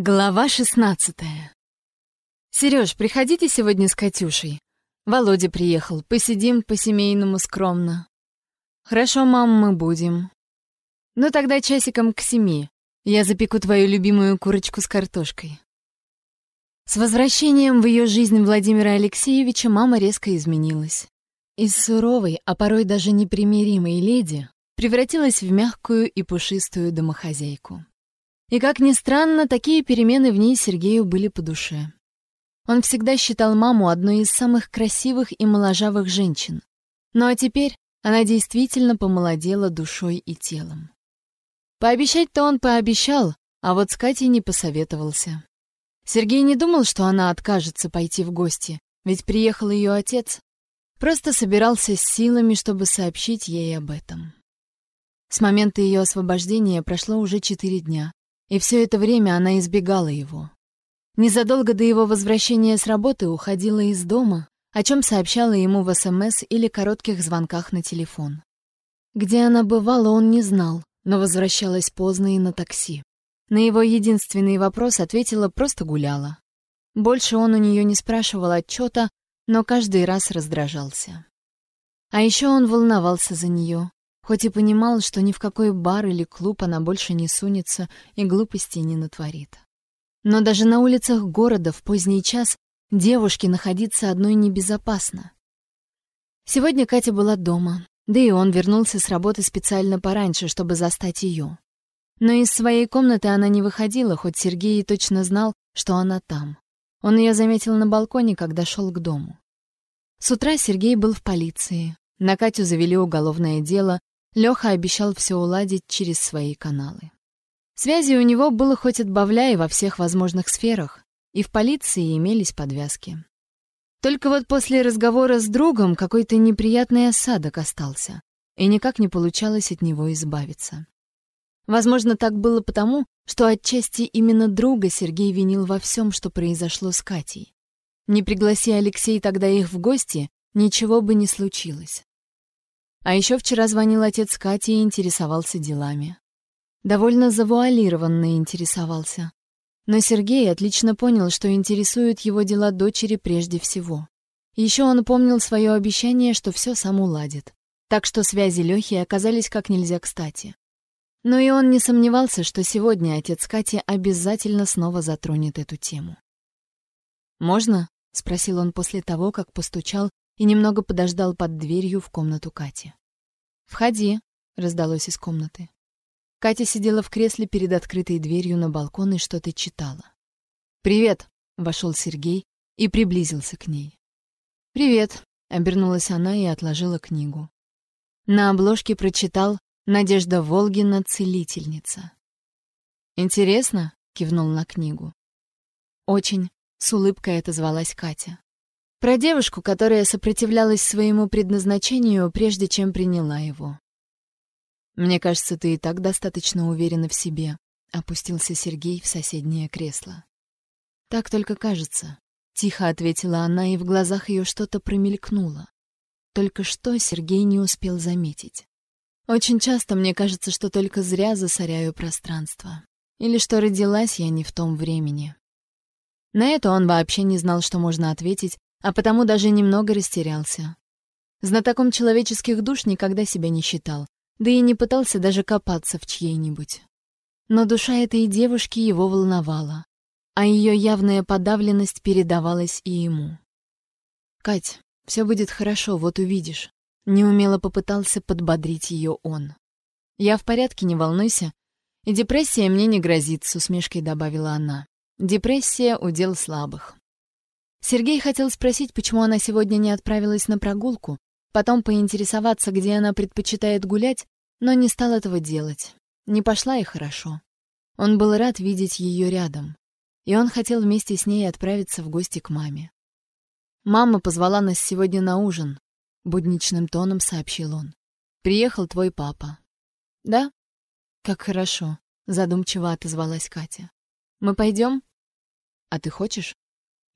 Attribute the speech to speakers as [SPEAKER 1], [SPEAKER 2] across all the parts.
[SPEAKER 1] Глава шестнадцатая. «Серёж, приходите сегодня с Катюшей. Володя приехал, посидим по-семейному скромно». «Хорошо, мам, мы будем». «Ну тогда часиком к семи. Я запеку твою любимую курочку с картошкой». С возвращением в ее жизнь Владимира Алексеевича мама резко изменилась. Из суровой, а порой даже непримиримой леди превратилась в мягкую и пушистую домохозяйку. И, как ни странно, такие перемены в ней Сергею были по душе. Он всегда считал маму одной из самых красивых и моложавых женщин. Ну а теперь она действительно помолодела душой и телом. Пообещать-то он пообещал, а вот с Катей не посоветовался. Сергей не думал, что она откажется пойти в гости, ведь приехал ее отец. Просто собирался с силами, чтобы сообщить ей об этом. С момента ее освобождения прошло уже четыре дня. И все это время она избегала его. Незадолго до его возвращения с работы уходила из дома, о чем сообщала ему в СМС или коротких звонках на телефон. Где она бывала, он не знал, но возвращалась поздно и на такси. На его единственный вопрос ответила «просто гуляла». Больше он у нее не спрашивал отчета, но каждый раз раздражался. А еще он волновался за нее, хоть и понимал, что ни в какой бар или клуб она больше не сунется и глупостей не натворит. Но даже на улицах города в поздний час девушке находиться одной небезопасно. Сегодня Катя была дома, да и он вернулся с работы специально пораньше, чтобы застать ее. Но из своей комнаты она не выходила, хоть Сергей и точно знал, что она там. Он ее заметил на балконе, когда шел к дому. С утра Сергей был в полиции. На Катю завели уголовное дело, Лёха обещал все уладить через свои каналы. Связи у него было хоть отбавляй во всех возможных сферах, и в полиции имелись подвязки. Только вот после разговора с другом какой-то неприятный осадок остался, и никак не получалось от него избавиться. Возможно, так было потому, что отчасти именно друга Сергей винил во всем, что произошло с Катей. Не пригласи Алексей тогда их в гости, ничего бы не случилось. А еще вчера звонил отец Кати и интересовался делами. Довольно завуалированно интересовался. Но Сергей отлично понял, что интересуют его дела дочери прежде всего. Еще он помнил свое обещание, что все сам уладит. Так что связи Лехи оказались как нельзя кстати. Но и он не сомневался, что сегодня отец Кати обязательно снова затронет эту тему. «Можно?» — спросил он после того, как постучал и немного подождал под дверью в комнату Кати. «Входи», — раздалось из комнаты. Катя сидела в кресле перед открытой дверью на балкон и что-то читала. «Привет», — вошел Сергей и приблизился к ней. «Привет», — обернулась она и отложила книгу. На обложке прочитал «Надежда Волгина, целительница». «Интересно?» — кивнул на книгу. «Очень», — с улыбкой отозвалась Катя. Про девушку, которая сопротивлялась своему предназначению, прежде чем приняла его. «Мне кажется, ты и так достаточно уверена в себе», — опустился Сергей в соседнее кресло. «Так только кажется», — тихо ответила она, и в глазах ее что-то промелькнуло. Только что Сергей не успел заметить. «Очень часто мне кажется, что только зря засоряю пространство. Или что родилась я не в том времени». На это он вообще не знал, что можно ответить, а потому даже немного растерялся. Знатоком человеческих душ никогда себя не считал, да и не пытался даже копаться в чьей-нибудь. Но душа этой девушки его волновала, а ее явная подавленность передавалась и ему. «Кать, все будет хорошо, вот увидишь», — неумело попытался подбодрить ее он. «Я в порядке, не волнуйся, и депрессия мне не грозит», — с усмешкой добавила она. «Депрессия — удел слабых». Сергей хотел спросить, почему она сегодня не отправилась на прогулку, потом поинтересоваться, где она предпочитает гулять, но не стал этого делать. Не пошла и хорошо. Он был рад видеть ее рядом, и он хотел вместе с ней отправиться в гости к маме. «Мама позвала нас сегодня на ужин», — будничным тоном сообщил он. «Приехал твой папа». «Да?» «Как хорошо», — задумчиво отозвалась Катя. «Мы пойдем?» «А ты хочешь?»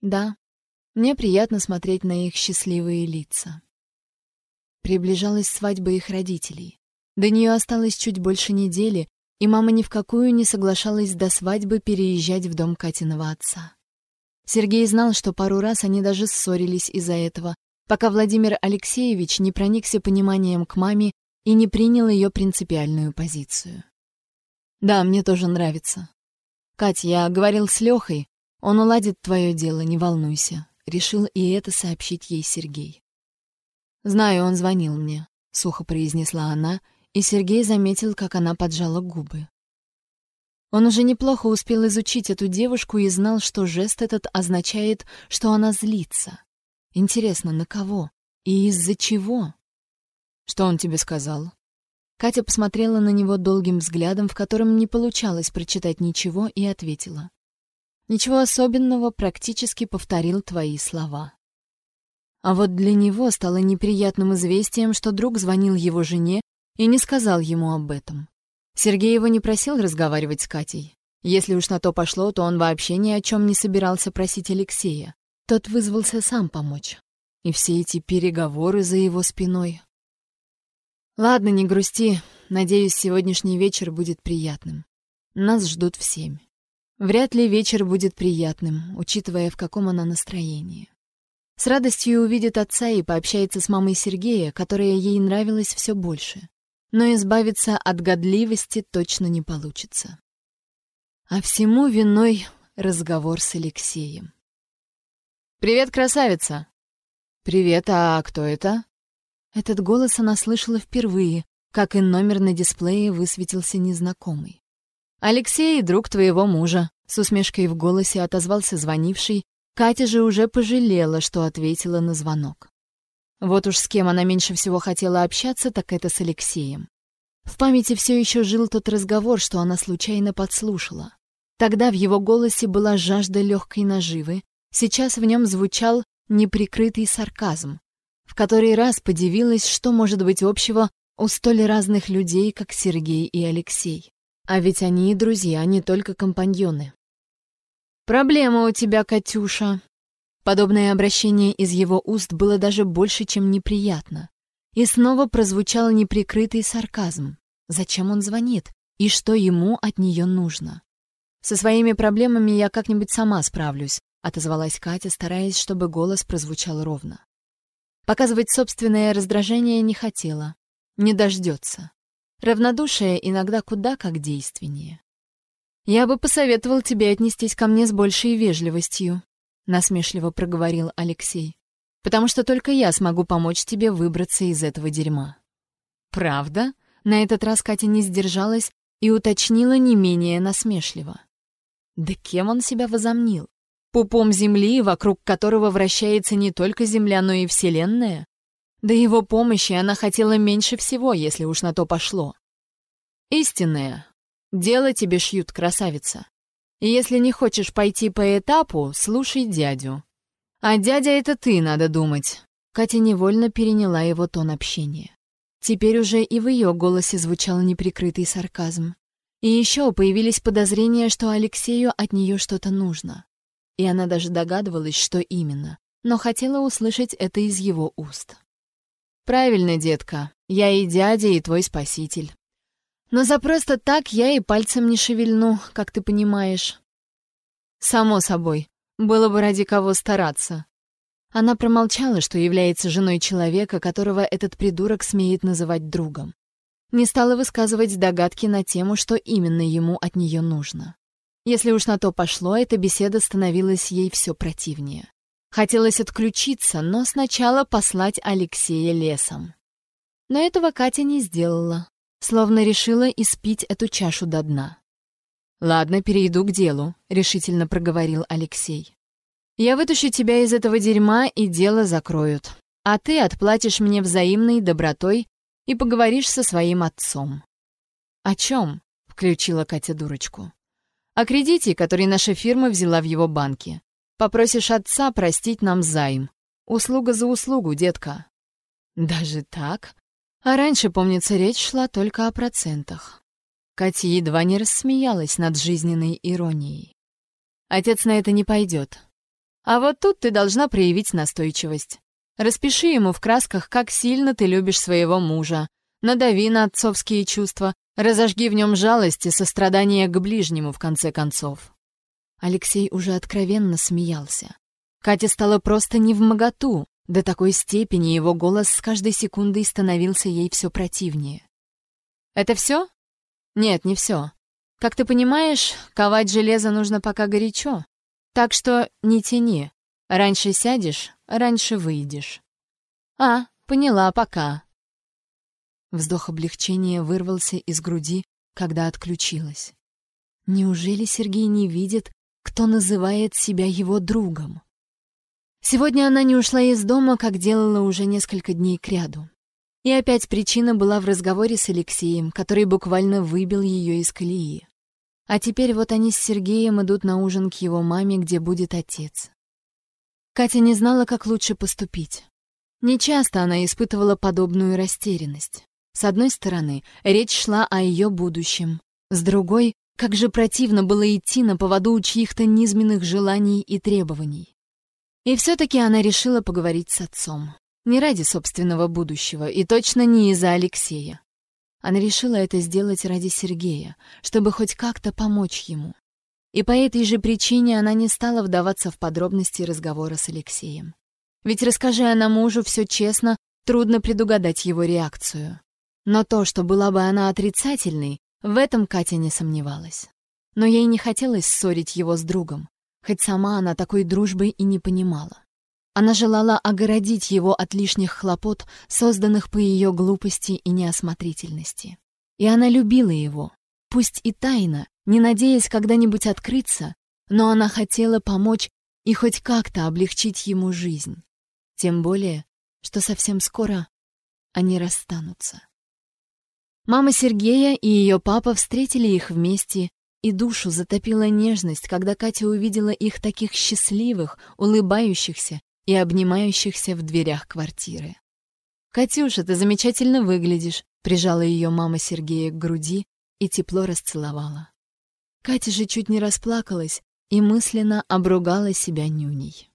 [SPEAKER 1] «Да», мне приятно смотреть на их счастливые лица. Приближалась свадьба их родителей. До нее осталось чуть больше недели, и мама ни в какую не соглашалась до свадьбы переезжать в дом Катиного отца. Сергей знал, что пару раз они даже ссорились из-за этого, пока Владимир Алексеевич не проникся пониманием к маме и не принял ее принципиальную позицию. «Да, мне тоже нравится. Кать, я говорил с Лехой, он уладит твое дело, не волнуйся», — решил и это сообщить ей Сергей. «Знаю, он звонил мне», — сухо произнесла она, и Сергей заметил, как она поджала губы. Он уже неплохо успел изучить эту девушку и знал, что жест этот означает, что она злится. Интересно, на кого? И из-за чего? Что он тебе сказал? Катя посмотрела на него долгим взглядом, в котором не получалось прочитать ничего, и ответила. «Ничего особенного, практически повторил твои слова». А вот для него стало неприятным известием, что друг звонил его жене и не сказал ему об этом. Сергей его не просил разговаривать с Катей. Если уж на то пошло, то он вообще ни о чем не собирался просить Алексея. Тот вызвался сам помочь. И все эти переговоры за его спиной. Ладно, не грусти. Надеюсь, сегодняшний вечер будет приятным. Нас ждут в семь. Вряд ли вечер будет приятным, учитывая, в каком она настроении. С радостью увидит отца и пообщается с мамой Сергея, которая ей нравилась все больше но избавиться от годливости точно не получится. А всему виной разговор с Алексеем. «Привет, красавица!» «Привет, а кто это?» Этот голос она слышала впервые, как и номер на дисплее высветился незнакомый. «Алексей, друг твоего мужа», — с усмешкой в голосе отозвался звонивший, Катя же уже пожалела, что ответила на звонок. Вот уж с кем она меньше всего хотела общаться, так это с Алексеем. В памяти все еще жил тот разговор, что она случайно подслушала. Тогда в его голосе была жажда легкой наживы, сейчас в нем звучал неприкрытый сарказм. В который раз подивилась, что может быть общего у столь разных людей, как Сергей и Алексей. А ведь они и друзья, не только компаньоны. «Проблема у тебя, Катюша», Подобное обращение из его уст было даже больше, чем неприятно. И снова прозвучал неприкрытый сарказм. Зачем он звонит? И что ему от нее нужно? «Со своими проблемами я как-нибудь сама справлюсь», — отозвалась Катя, стараясь, чтобы голос прозвучал ровно. Показывать собственное раздражение не хотела. Не дождется. Равнодушие иногда куда как действеннее. «Я бы посоветовал тебе отнестись ко мне с большей вежливостью», — насмешливо проговорил Алексей. «Потому что только я смогу помочь тебе выбраться из этого дерьма». «Правда?» На этот раз Катя не сдержалась и уточнила не менее насмешливо. «Да кем он себя возомнил? Пупом Земли, вокруг которого вращается не только Земля, но и Вселенная? Да его помощи она хотела меньше всего, если уж на то пошло. Истинная. Дело тебе шьют, красавица. И если не хочешь пойти по этапу, слушай дядю. А дядя — это ты, надо думать. Катя невольно переняла его тон общения. Теперь уже и в ее голосе звучал неприкрытый сарказм. И еще появились подозрения, что Алексею от нее что-то нужно. И она даже догадывалась, что именно, но хотела услышать это из его уст. «Правильно, детка, я и дядя, и твой спаситель. Но за просто так я и пальцем не шевельну, как ты понимаешь. Само собой, было бы ради кого стараться. Она промолчала, что является женой человека, которого этот придурок смеет называть другом. Не стала высказывать догадки на тему, что именно ему от нее нужно. Если уж на то пошло, эта беседа становилась ей все противнее. Хотелось отключиться, но сначала послать Алексея лесом. Но этого Катя не сделала словно решила испить эту чашу до дна. «Ладно, перейду к делу», — решительно проговорил Алексей. «Я вытащу тебя из этого дерьма, и дело закроют. А ты отплатишь мне взаимной добротой и поговоришь со своим отцом». «О чем?» — включила Катя дурочку. «О кредите, который наша фирма взяла в его банке. Попросишь отца простить нам займ. Услуга за услугу, детка». «Даже так?» А раньше, помнится, речь шла только о процентах. Катя едва не рассмеялась над жизненной иронией. Отец на это не пойдет. А вот тут ты должна проявить настойчивость. Распиши ему в красках, как сильно ты любишь своего мужа. Надави на отцовские чувства, Разожги в нем жалость и сострадание к ближнему, в конце концов. Алексей уже откровенно смеялся. Катя стала просто не в моготу. До такой степени его голос с каждой секундой становился ей все противнее. «Это все?» «Нет, не все. Как ты понимаешь, ковать железо нужно пока горячо. Так что не тяни. Раньше сядешь, раньше выйдешь». «А, поняла, пока». Вздох облегчения вырвался из груди, когда отключилась. Неужели Сергей не видит, кто называет себя его другом? Сегодня она не ушла из дома, как делала уже несколько дней кряду. И опять причина была в разговоре с Алексеем, который буквально выбил ее из колеи. А теперь вот они с Сергеем идут на ужин к его маме, где будет отец. Катя не знала, как лучше поступить. Нечасто она испытывала подобную растерянность. С одной стороны, речь шла о ее будущем. С другой, как же противно было идти на поводу у чьих-то низменных желаний и требований. И все-таки она решила поговорить с отцом. Не ради собственного будущего, и точно не из-за Алексея. Она решила это сделать ради Сергея, чтобы хоть как-то помочь ему. И по этой же причине она не стала вдаваться в подробности разговора с Алексеем. Ведь расскажи она мужу все честно, трудно предугадать его реакцию. Но то, что была бы она отрицательной, в этом Катя не сомневалась. Но ей не хотелось ссорить его с другом, хоть сама она такой дружбы и не понимала. Она желала огородить его от лишних хлопот, созданных по ее глупости и неосмотрительности. И она любила его, пусть и тайно, не надеясь когда-нибудь открыться, но она хотела помочь и хоть как-то облегчить ему жизнь. Тем более, что совсем скоро они расстанутся. Мама Сергея и ее папа встретили их вместе, и душу затопила нежность, когда Катя увидела их таких счастливых, улыбающихся и обнимающихся в дверях квартиры. «Катюша, ты замечательно выглядишь», — прижала ее мама Сергея к груди и тепло расцеловала. Катя же чуть не расплакалась и мысленно обругала себя нюней.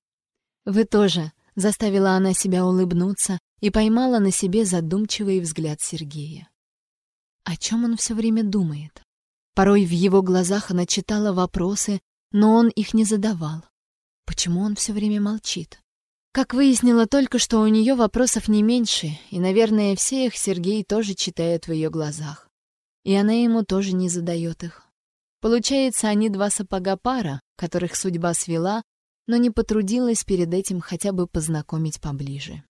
[SPEAKER 1] «Вы тоже», — заставила она себя улыбнуться и поймала на себе задумчивый взгляд Сергея. О чем он все время думает? Порой в его глазах она читала вопросы, но он их не задавал. Почему он все время молчит? Как выяснила только, что у нее вопросов не меньше, и, наверное, все их Сергей тоже читает в ее глазах. И она ему тоже не задает их. Получается, они два сапога пара, которых судьба свела, но не потрудилась перед этим хотя бы познакомить поближе.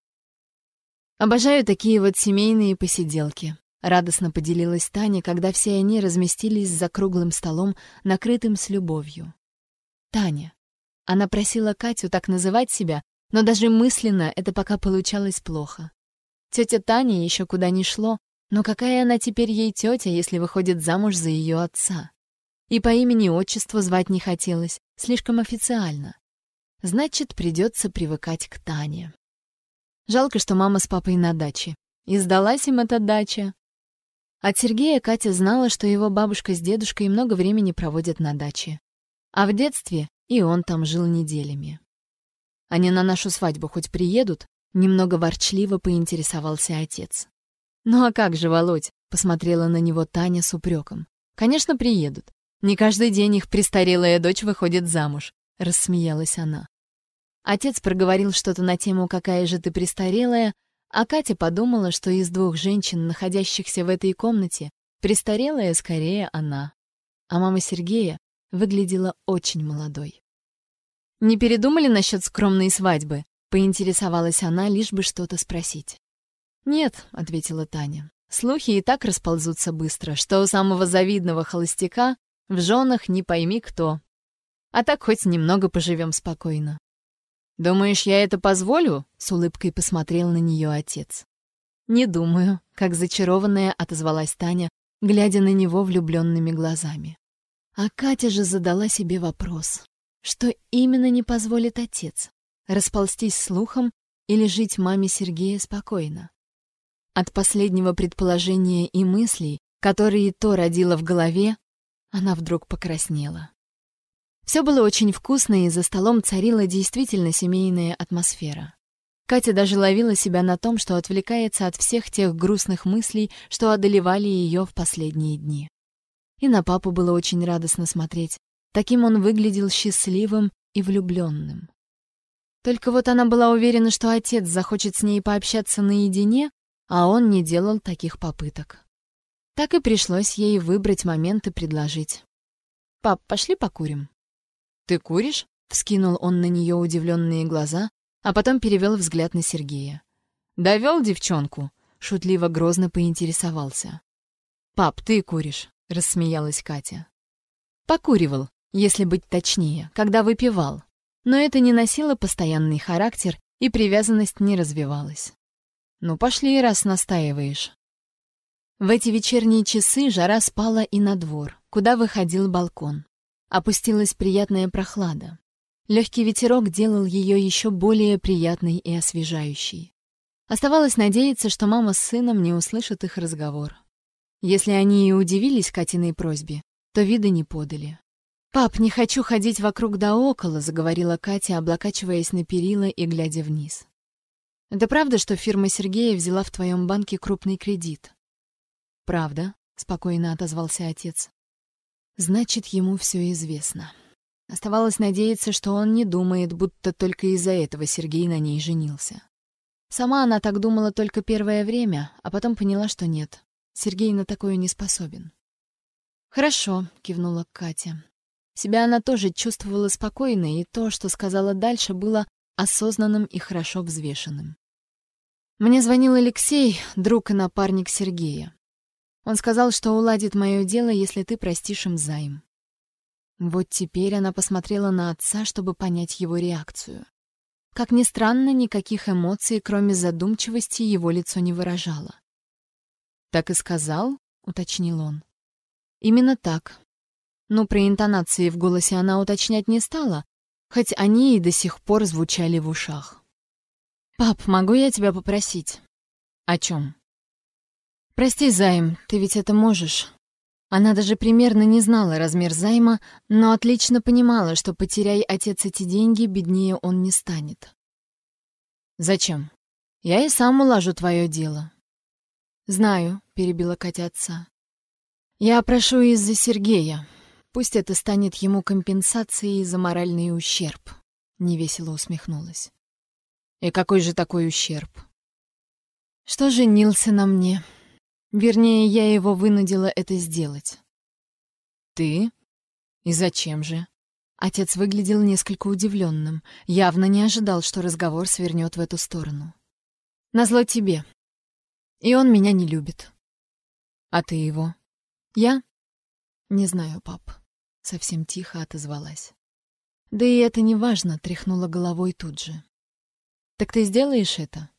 [SPEAKER 1] Обожаю такие вот семейные посиделки. Радостно поделилась Таня, когда все они разместились за круглым столом, накрытым с любовью. Таня. Она просила Катю так называть себя, но даже мысленно это пока получалось плохо. Тетя Таня еще куда ни шло, но какая она теперь ей тетя, если выходит замуж за ее отца? И по имени-отчеству звать не хотелось, слишком официально. Значит, придется привыкать к Тане. Жалко, что мама с папой на даче. И сдалась им эта дача. От Сергея Катя знала, что его бабушка с дедушкой много времени проводят на даче. А в детстве и он там жил неделями. Они на нашу свадьбу хоть приедут?» Немного ворчливо поинтересовался отец. «Ну а как же, Володь?» — посмотрела на него Таня с упреком. «Конечно, приедут. Не каждый день их престарелая дочь выходит замуж», — рассмеялась она. Отец проговорил что-то на тему «какая же ты престарелая», а Катя подумала, что из двух женщин, находящихся в этой комнате, престарелая скорее она. А мама Сергея выглядела очень молодой. «Не передумали насчет скромной свадьбы?» — поинтересовалась она, лишь бы что-то спросить. «Нет», — ответила Таня. «Слухи и так расползутся быстро, что у самого завидного холостяка в женах не пойми кто. А так хоть немного поживем спокойно». «Думаешь, я это позволю?» — с улыбкой посмотрел на нее отец. «Не думаю», — как зачарованная отозвалась Таня, глядя на него влюбленными глазами. А Катя же задала себе вопрос. Что именно не позволит отец? Расползтись слухом или жить маме Сергея спокойно? От последнего предположения и мыслей, которые то родила в голове, она вдруг покраснела. Все было очень вкусно, и за столом царила действительно семейная атмосфера. Катя даже ловила себя на том, что отвлекается от всех тех грустных мыслей, что одолевали ее в последние дни. И на папу было очень радостно смотреть. Таким он выглядел счастливым и влюбленным. Только вот она была уверена, что отец захочет с ней пообщаться наедине, а он не делал таких попыток. Так и пришлось ей выбрать момент и предложить. «Пап, пошли покурим». «Ты куришь?» — вскинул он на нее удивленные глаза, а потом перевел взгляд на Сергея. «Довел девчонку?» — шутливо грозно поинтересовался. «Пап, ты куришь», — рассмеялась Катя. «Покуривал, если быть точнее, когда выпивал. Но это не носило постоянный характер, и привязанность не развивалась. Ну, пошли, раз настаиваешь. В эти вечерние часы жара спала и на двор, куда выходил балкон. Опустилась приятная прохлада. Легкий ветерок делал ее еще более приятной и освежающей. Оставалось надеяться, что мама с сыном не услышат их разговор. Если они и удивились Катиной просьбе, то вида не подали. «Пап, не хочу ходить вокруг да около», — заговорила Катя, облокачиваясь на перила и глядя вниз. Это правда, что фирма Сергея взяла в твоем банке крупный кредит? Правда, спокойно отозвался отец. Значит, ему все известно. Оставалось надеяться, что он не думает, будто только из-за этого Сергей на ней женился. Сама она так думала только первое время, а потом поняла, что нет. Сергей на такое не способен. «Хорошо», — кивнула Катя. Себя она тоже чувствовала спокойно, и то, что сказала дальше, было осознанным и хорошо взвешенным. Мне звонил Алексей, друг и напарник Сергея. Он сказал, что уладит мое дело, если ты простишь им займ. Вот теперь она посмотрела на отца, чтобы понять его реакцию. Как ни странно, никаких эмоций, кроме задумчивости, его лицо не выражало. «Так и сказал?» — уточнил он. «Именно так. Но про интонации в голосе она уточнять не стала, хоть они и до сих пор звучали в ушах. «Пап, могу я тебя попросить?» «О чем?» «Прости, займ, ты ведь это можешь». Она даже примерно не знала размер займа, но отлично понимала, что потеряй отец эти деньги, беднее он не станет. «Зачем? Я и сам уложу твое дело». «Знаю», — перебила Катя отца. «Я прошу из-за Сергея. Пусть это станет ему компенсацией за моральный ущерб. Невесело усмехнулась. И какой же такой ущерб? Что женился на мне? Вернее, я его вынудила это сделать. Ты? И зачем же? Отец выглядел несколько удивленным, явно не ожидал, что разговор свернет в эту сторону. Назло тебе. И он меня не любит. А ты его? Я? Не знаю, пап. Совсем тихо отозвалась. Да и это не важно, тряхнула головой тут же. Так ты сделаешь это?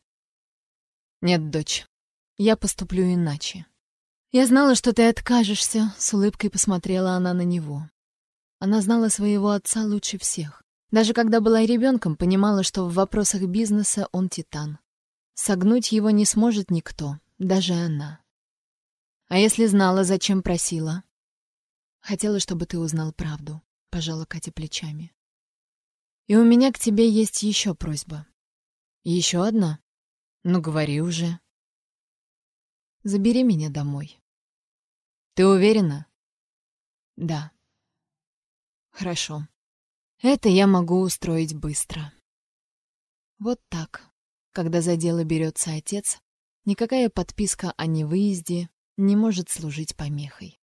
[SPEAKER 1] Нет, дочь. Я поступлю иначе. Я знала, что ты откажешься, с улыбкой посмотрела она на него. Она знала своего отца лучше всех. Даже когда была ребенком, понимала, что в вопросах бизнеса он титан. Согнуть его не сможет никто, даже она. А если знала, зачем просила? Хотела, чтобы ты узнал правду, пожала Катя плечами. И у меня к тебе есть еще просьба. Еще одна? Ну, говори уже. Забери меня домой. Ты уверена? Да. Хорошо. Это я могу устроить быстро. Вот так. Когда за дело берется отец, никакая подписка о невыезде не может служить помехой.